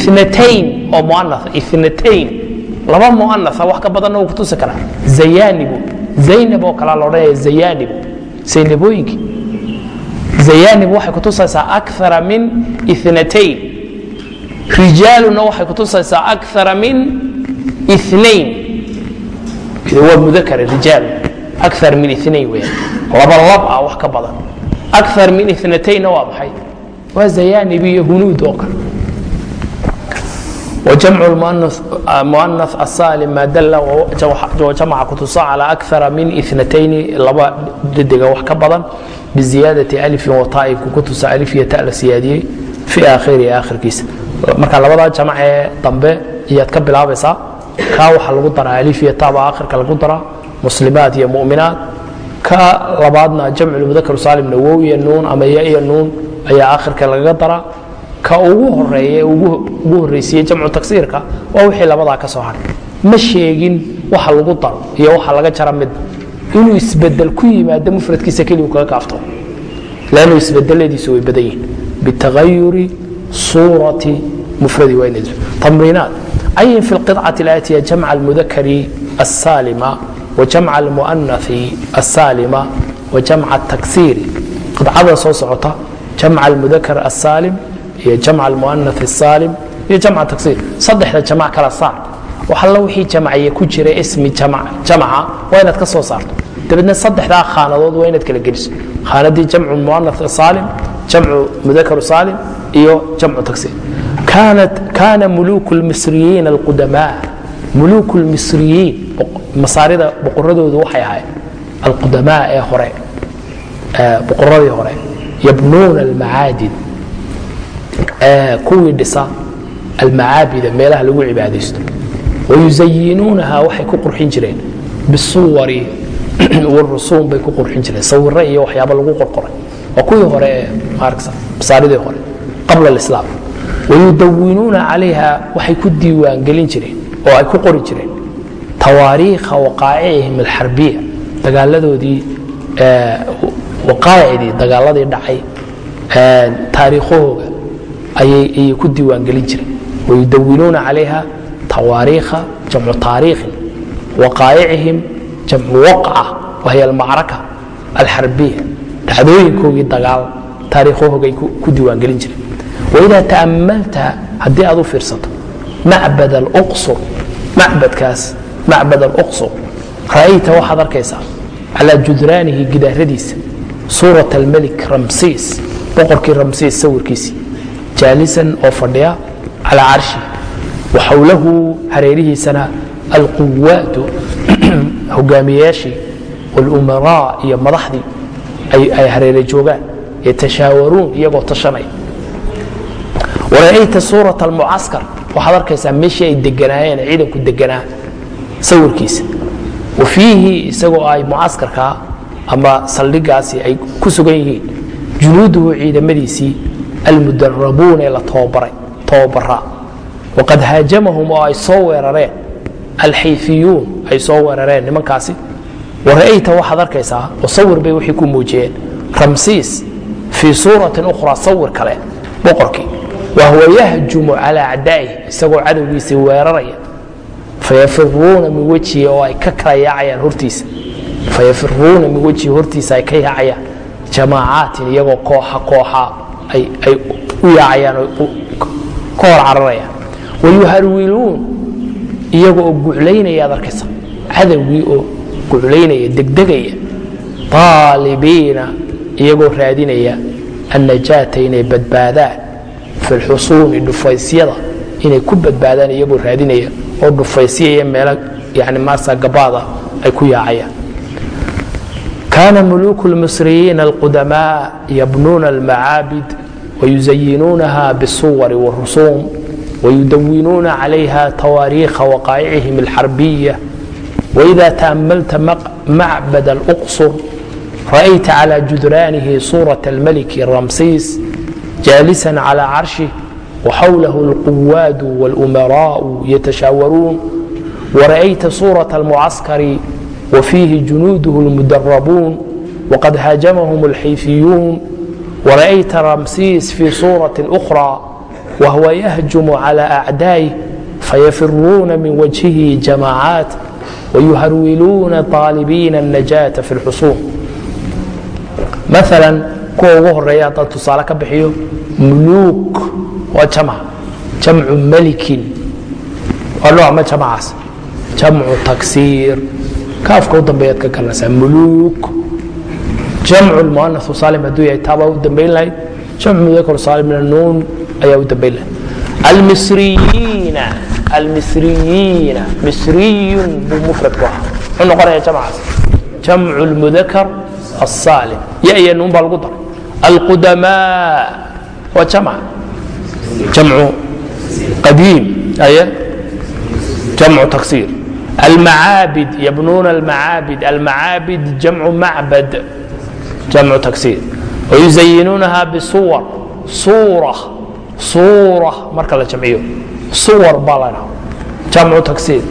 inatayn oo muana inatayn laba muanaa wax ka badanna wuu kutusi karaa. Zayanibu zaynab oo kalea laodhanaya zayanibu zaynabooyinkii zayanib waxay kutusaysaa akara min inatayn rijaaluna waxay kutusaysaa akara min inain waa mudakar rijaal akar min inain weya laba lab ah wax ka badan akar min inataynna waa maxay waa zayanib iyo hunuud oo kale وجمع المؤنث السالم ما dل وجمca kutusa على أكثر من اثنتين laba didiga wax ka badan biziyaadati alin wataaibku ku tusa alif iyo ta la siyaadiyey fii aakhirihi aakhirkiisa marka labada jamac ee dambe iyaad ka bilaabaysaa kaa waxaa lagu daraa alif iyo taba aakhirka lagu daraa muslimaad iyo mu'minaad ka labaadna jamculmudakar saalimna wow iyo nuun ama ya iyo nuun ayaa aakhirka lagaga daraa ka ugu horreeya ugu horraysiiye jamcu taksiirka waa wixii labadaa ka soo hadhay ma sheegin waxa lagu daro iyo waxa laga jara midna inuu isbeddel ku yimaado mufradkiisa keligu kaga kaafto. Lannu isbedeleediisu way badan yihiin bitaqayuri suurati mufradi tamriinaad. Ayin fi qicati aatiya jamca almudakari asalima wajamca almuanai asalima wajamca ataksiiri qidcada soo socota jamca almudakar asaalim iyo jamca almuanai asaalim iyo jamca taksiir saddexda jamac kala saar wax alla wixii jamciye ku jira ismi jamca waa inaad ka soo saarto. Dabeedna saddexdaa khaanadood waa inaad kala geliso. Khaanadii jamcu muana saalim jamcu mudakar saalim iyo jamcu taksiir kaana muluuk اlmisriyiin alqudamaa. Muluuk اlmisriyiin masaarida boqoradoodu waxay ahayd alqudamaa ee hore boqoradii hore. Yabnuuna almacaadid. Kuwii dhisa almacaabida meelaha lagu cibaadaysto wayusayinuunaha waxay ku qurxin jireen bisuwari warusuum bay ku qurxin jireen sawiro iyo waxyaaba lagu qorqoray waa kuwii hore ee masaaridii hore qabla alislaam wayudawinuuna calayha waxay ku diiwaangelin jireen oo ay ku qori jireen tawaariikha waqaa'icihim alxarbiya dagaaladoodii waqaa'icdii dagaaladii dhacay taariikhahooga ayay ku diiwaangelin jireen wayudawinuuna calayha tawaariikha jamcu taariikhin waqaa'icihim jamcu waqca wahiy almacraka alxarbiya. Dhacdooyinkoogii dagaal taariikhahoogay ku diiwaangelin jireen waidaa ta'ammalta haddii aad u fiirsato macbad aluqsur macbadkaas macbad aluqsur ra'ayta waxaad arkaysaa calaa judraanihi gidaaradiisa suurat almelik ramsiis boqorkii ramsiis sawirkiisii jaalisan oo fadhiya calaa carshi wa xowlahu hareerihiisana alquwaadu hogaamiyeyaashii walumaraa iyo madaxdii ay hareere joogaan yatashaawaruun iyagoo tashanaya wara'ayta suurat almucaskar waxaad arkaysaa meeshii ay deganaayeen ciidanku deganaa sawirkiisa. Wa fiihi isagoo ay mucaskarkaa ama saldhigaasi ay ku sugan yihiin junuuduhu ciidamadiisii almudarabuun ee la tobabaraa waqad haajamahum oo ay soo weerareen alxayfiyuun ay soo weerareen nimankaasi wara'ayta waxaad arkaysaa oo sawir bay wixii ku muujiyeen ramsiis fii suuratin ukhraa sawir kale boqorkii wahuwa yahjumu calaa acdaa'ihi isagoo cadowgiisii weeraraya fayafiruuna min wejihi oo ay ka kala yaacayaan hortiisa fayafiruuna min wejihi hortiisa ay ka yaacayaan jamaacaatin iyagoo kooxa kooxa ay u yaacayaan oo ka hor cararayaan wayuharwiluun iyago oo guclaynaya arkaysa cadowgii oo guclaynaya degdegaya aalibiina iyagoo raadinaya annajaata inay badbaadaan fi dhufaysyada inay ku badbaadaan iyagoo raadinaya oo dhufaysiyaya meelo yani maarsa gabaada ay ku yaacayaan kaana muluuku lmisriyiina alqudamaa yabnuuna almacaabid wayuzayinuunaha bisuwari wاrusuum wayudawinuuna calayha tawaariikha waqaa'icihim alxarbiya waإida ta'amalta macbad اlأqsur ra'ayta calى judraanihi suuraة almaliki ramsiis jaalisan calى carshih وxawlah اlquwaad wاlأmaraء yatashaawaruun wara'ayta suuraة almucaskari وفيه جنوده المدربون وقد هاجمهم الحيثيون ورأيت رمسيس في صورة أخرى وهو يهجم على أعدائه fayafiruuna min wajhihi jamaacaat wayuharwiluuna طaalibiina الnajaata fi اlxusuun maala kuwa ugu horeeya haddaan tusaale ka bixiyo muluuk waa jamc jamcu malikin waa noocma jamcaas jamcu taksiir kaafka u dambeeyaad ka garanaysaa muluuk jamcu muanaثu saalim hadduu yahay taabaa u dambayn lahayd jamcu mudakar saalimna nuun ayaa u dambayn lahayd almisriyiina almisriyiina misriyun buu mufradku ahaa. Muxuu noqonaya jamcaas. Jamcu lmudakar الsaalim ya iyo nuun baa lagu daray. Alqudamaa waa jamc. Jamcu qadiim aye jamcu taksiir almacaabid yabnuuna almacaabid. Almacaabid jamcu macbad jamcu taksiir wayuzayinuunaha bisuwar suura suura marka la jamciyo. Suwar baa la dhaha jamcu taksiir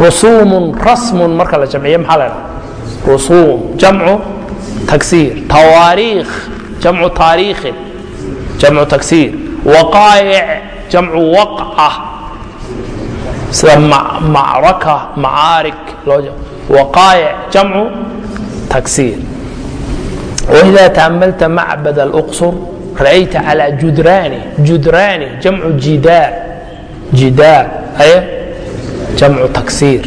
rusuumun rasmun marka la jamciyo maxaa la dhaha rusuum. Jamcu taksiir tawaariikh. Jamcu taariikhin jamcu taksiir waqaa'ic jamcu waqca sida macraka macaarik waqaa'ic jamcu rayt alى judrani judrani jamcu jidar jidar ay jamcu taksiir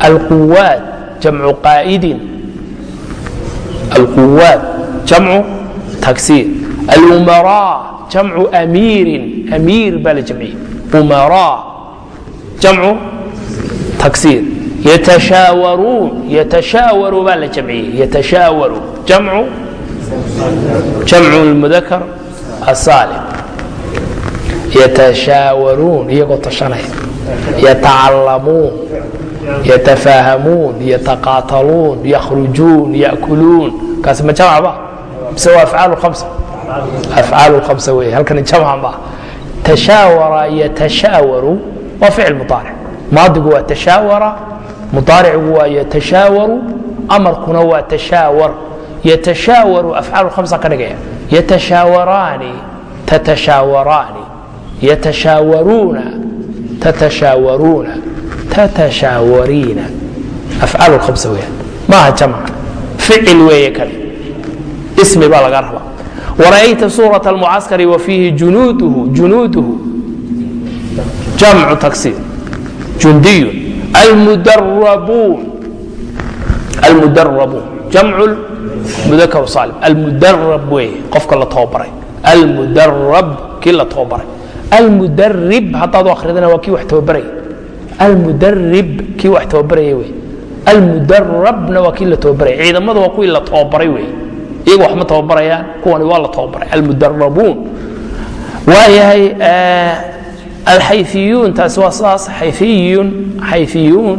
alquwaat jamcu qaaidin alquwaat jamcu taksiir alumara jamcu amiirin amiir baa la jamciye jamcu taksiir yatashaawaruun yatashaawaru baa la jamciye yatashaawaru jamcu jamcu اlmudakar asaalim yatashaawaruun iyagoo tashanaya. Yatacalamuun yatafaahamuun yataqaataluun yakhrujuun yakuluun. Kaasi ma jamc ma mise waa afcaal hamsa afcaal hamsa wey halkani jamca ma tashaawara yatashaawaru waa ficil muaaric maadigu waa tashaawara muaaricigu waa yatashaawaru amarkuna waa tashaawar yatashawaru afcaal hamsa ka dhigaya yatashaawaraani tatashaawaraani yatashaawaruuna tatashaawaruuna tatashaawariina afcaal hamsa weyaan maaha jamca ficil weeye kale ismi baa laga rabaa wara'ayta suuraة almucaskari wa fiihi junuuduhu junuuduhu jamcu taksiir jundiyun almudarabuun almudarabuun jamcu mudakar saalim. Almudarab wey qofka la tababaray almudarab kii la tababaray almudarib haddaad u akridana waa kii wax tababaraya almudarib kii wax tababaraya wey almudarabna waa kii la tababaraya ciidamada waa kuwii la tababaray wey iyaga wax tababarayaan kuwani waa la tababaray almudarabuun waayahay eh, alxayiyuun taasi waa sidaas xayiyun xayiyuun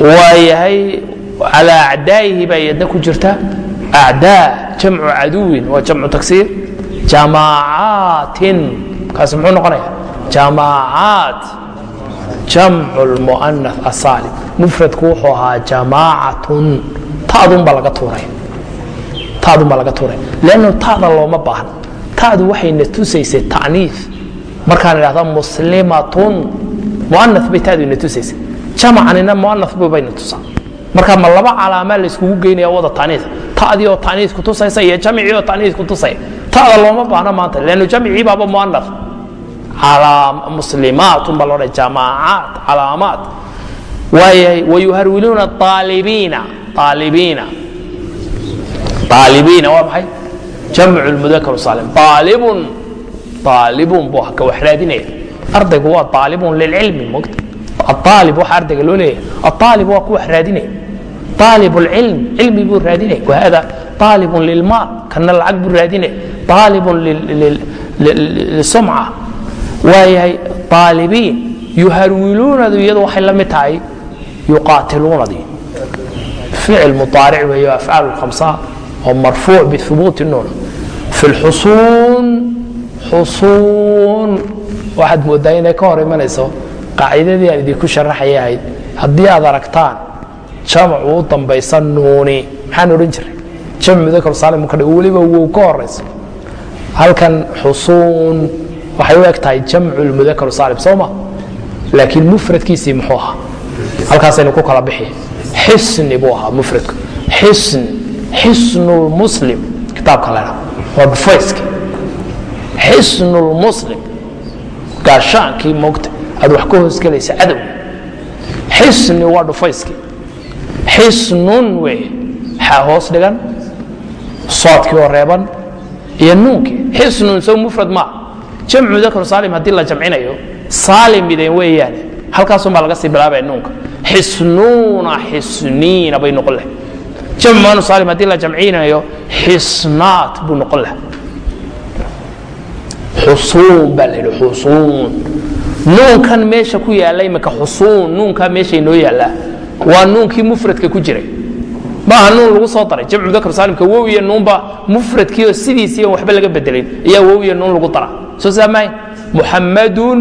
waayahay calaa acdaa'ihi baa iyadna ku jirta. Acdaa jamcu caduwin waa jamcu taksiir jamaacatin kaasi muxuu noqonaya jamaacaat jamcu lmu'ana asaalim mufradku wuxuu ahaa jamaacatun. Taadun baa laga tuuray. Taadun baa laga tuuray. Leannu taada looma baahna. Taadu waxayna tusaysay ta'niif markaan idhahda muslimatun mu'ana bay taadu ina tusaysay jamacanina mu'ana bayna tusaa. Marka ma laba calaamaa la iskugu geynaya wada ta'niif ta'dii oo ta'niif ku tusaysa iyo jamicii oo ta'niif ku tusaya ta'da looma baahna maanta leannu jamicii baaba mu'ana muslimaat baa loo jamaacaat calaamaat. Waayahay wayuharwiluuna aalibiina aalibiina aalibiina waa maxay? Jamcu lmudakar saalim. Aalibun aalibun buu ka wax raadinaya. Ardaygu waa aalibun lilcilmi mogta aalib waxa ardayga loo leeyahay aalib waa ku wax raadinaya aalib lcilm cilmi buu raadinaya wahada aalibun lilmaal kana lacag buu raadinaya aalibun lisumca waayahay aalibiin yuharwiluunadu iyadu waxay la mid tahay yuqaatiluunadii ficil muaaric weeye afcaal khamsa oo marfuuc bihubuuti nuun fi lxusuun xusuun waxaad moodaa inay ka hor imanayso qaacidadii aan idinku sharaxaya ahayd haddii aad aragtaan jamacu u dambaysa nuuni maxaan odhan jiray? Jamc mudakar saalim ka weliba wow ka horayso halkan xusuun waxay u eg tahay jamcu lmudakar saalim soo ma? Laakiin mufradkiisii muxuu ahaa? Halkaasaynu ku kala bixi. Xisni buu ahaa mufradku xisn xisnu lmuslim kitaabka la dhaa waa dhufayski xisnu lmuslim gaashaankii moogta aad wax ka hoosgelaysa cadow. Xisni waa dhufayskii xisnun wey. Xaa hoos dhigan? Soodkii oo reeban. Iyo nuunkii xisnun sow mufrad maa jamcu mudakar saalim haddii la jamcinayo saalim ideen weeyaane halkaasunbaa laga sii bilaabaya nuunka. Xisnuuna xisniina bay noqon lahay jamcu maanu saalim haddii la jamcinayo xisnaat buu noqon lahay xusuun baa la yidhi xusuun nuunkan meesha ku yaalla imika xusuun nuunkaa meesha inoo yaallaa. Waa nuunkii mufradka ku jiray. Maaha nuun lagu soo daray. Jamcu mudakar saalimka wow iyo nuunba mufradkii oo sidiisii on waxba laga bedelin ayaa wow iyo nuun lagu dara soo saamayn. Muxammadun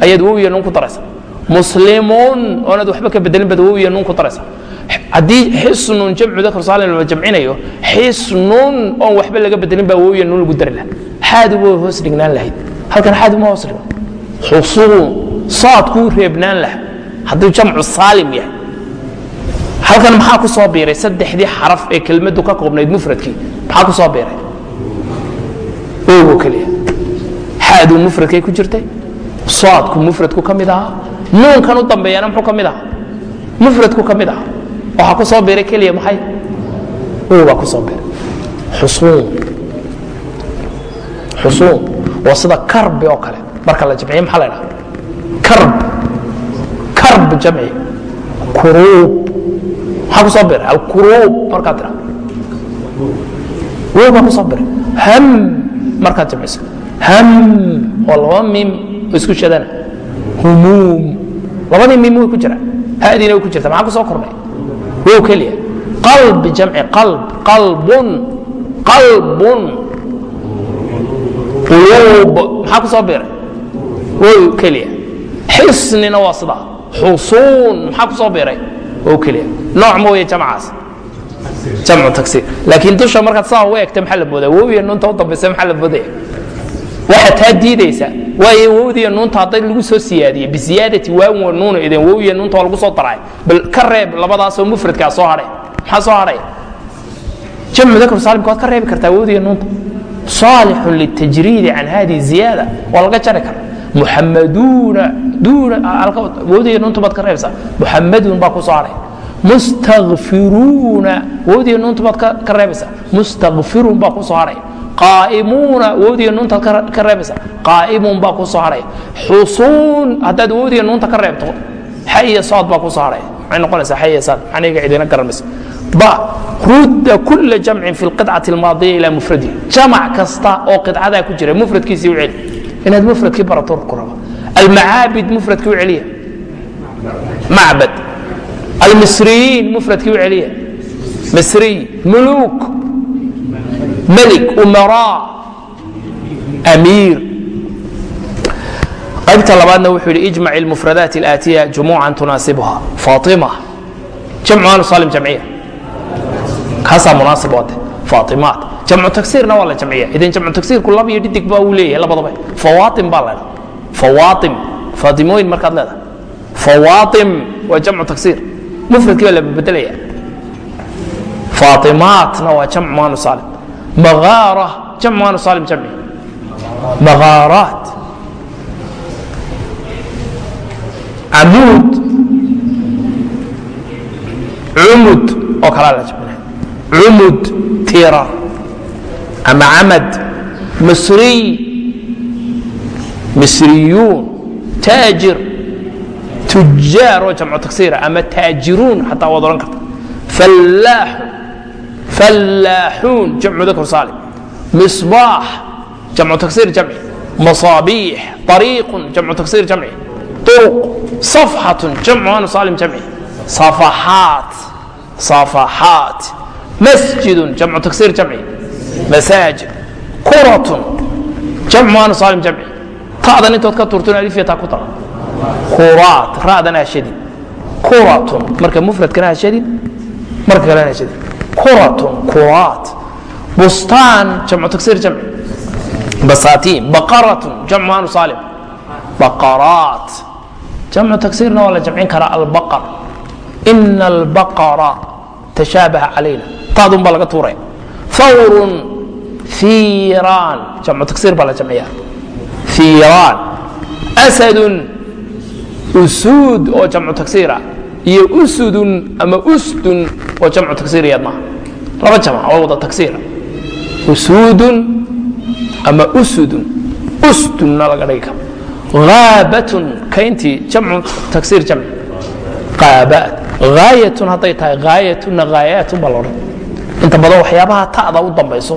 ayaad wow iyo nuun ku daraysa. Muslimun oonaad waxba ka bedelin baad wow iyo nuun ku daraysa. Haddii xisnun jamcu mudakar saalim la jamcinayo xisnun oon waxba laga bedelin baa wow iyo nuun lagu dari laha xaadu way hoos dhignaan lahayd. Halkan xaadu ma hoos dhigno xusuun saadkuu reebnaan laha hadduu jamcu saalim yahay. Halkan maxaa ku soo biiray? Saddexdii xaraf ee kelmaddu ka koobnayd mufradkii. Maxaa ku soo biiray? Ogo keliya. Xaaduu mufradkay ku jirtay? Saadku mufradku ka mid ahaa? Nuunkan u dambeeyana muxuu ka mid ahaa? Mufradku ka mid ahaa? Waxaa ku soo biiray keliya maxay? Ogaa ku soo biiray. Xusuun. Xusuun. Waa sida karbi oo kale marka la jamciye maxaa la ydhaha karb. Karb jamci. Kuruub maxaa ku soo biray? Alkuruub markaad tira wow baa ku soo biray? Ham markaad jamciso ham oo laba miim oo isku shadana. Humuum. Labadii miim way ku jiraan. Hadiina way ku jirta maxaa ku soo kordhay wow keliya. Qalbi jamci. Qalb. Qalbun. Qalbun. Quluub maxaa ku soo biray wow keliya xisnina waa sidaa xusuun maxaa ku soo biray wow keliya nooc mooye jamcaas jamcu tagsiir laakiin dusha markaad saa uga egta maxaa la moodaa wowiya nuunta u dambaysa maxaa la moodaya waxaa taa diidaysa waayo wowdiya nuunta hadday lagu soo siyaadiyey bisiyaadati waawin wa nuuna idin wowiya nuunta waa lagu soo daray bal ka reeb labadaasoo mufradkaa soo hadhay maxaa soo hadhay jamcu dakr saalimka waad ka reebi kartaa wowdiya nuunta صالح للتجريد عن هذه الزيادة والله جرى كرا muxamaduna dnwodnuuntubaad ka reebsa muxamadun baa ku soo haray mustafiruuna wowdii ka reebaysa mustakfirun baa ku soo qaa'imuuna wowdii nuuntaad ka reebaysa qaa'imun baa ku soo xusuun haddaad wowdii nuunta ka reebto xa iyo sood baa ku soo haray noqonaysaa xa iyo saad macnihiga cidiina garanaysa. Ba rudda kula jamcin fi lqidcati almaadiya ilaa mufradihi jamac kasta oo qidcada ku jira mufradkiisii u celi inaad mufradkii barato ku raba. Almacaabid mufradkii u celiya. Macbad. Almisriyiin mufradkii u celiya. Misriy muluuk. Malik umaraa. Amiir. Qaybta labaadna wuxuu yidhi ijmac ilmufradaat alaatiya jumuucan tunaasibha faatima. Jamcu salim jamciya. Kaasaa munaasib wate faaimaat jamcu tagsiirna waa la jamciya idan jamcu tagsiirku lab iyo dhidig baa uu leeyahay labadaba. Fawaatim baa leedahay. Fawaatim faatimooyin markaad leedahay. Fawaatim waa jamcu tagsiir mufradkii baa la bedelaya faatimaatna waa jamcu maanu saalim. Magaara jamcu maanu saalim jamci. Magaaraat camuud. Cumud oo kalaa la jamcinaya cumud tirar ama camad misriy misriyuun taajir tujaar oo jamcu tagsiira ama taajiruun xataa waad odhan karta fallaaxu fallaaxuun jamcu dakr saalim misbaax jamcu tagsiir jamci masaabiix طariiqun jamcu tagsiir jamci طرق صفحة جمع أنا صالم جمعي صفحات صفحات مسجد جمع تكسير جمعي masaajid kuratun jamcumaanu saalim jamci. Ta'dan intood ka turtun alifiya taa ku taga kuraat ra'dan hashadid kuratun marka mufradkana hashadid marka kalena hashadid kuratun kuraat bustaan jamcu tagsir jamci. Basaatiin baqaratun jamcumaanu saalim. Baqaraat. Jamcu tagsirna waa la jamcin karaa albaqar. Ina albaqara tashaabaha calayna. Taadun baa laga tuuraya. Thawrun fiiraan jamcu taksiir baa la jamciya fiiraan asadun. Usuud oo jamcu taksiir ah iyo usudun ama usdun oo jamcu taksiiriyaad maaha laba jamc oo wada taksiira usuudun ama usudun. Usdunna laga dhigi karo. Haabatun kayntii jamcu taksiir jamci qaabaat. Haayatun hadday tahay haayatunna haayaatun baa laodhan inta badan waxyaabaha ta'da u dambayso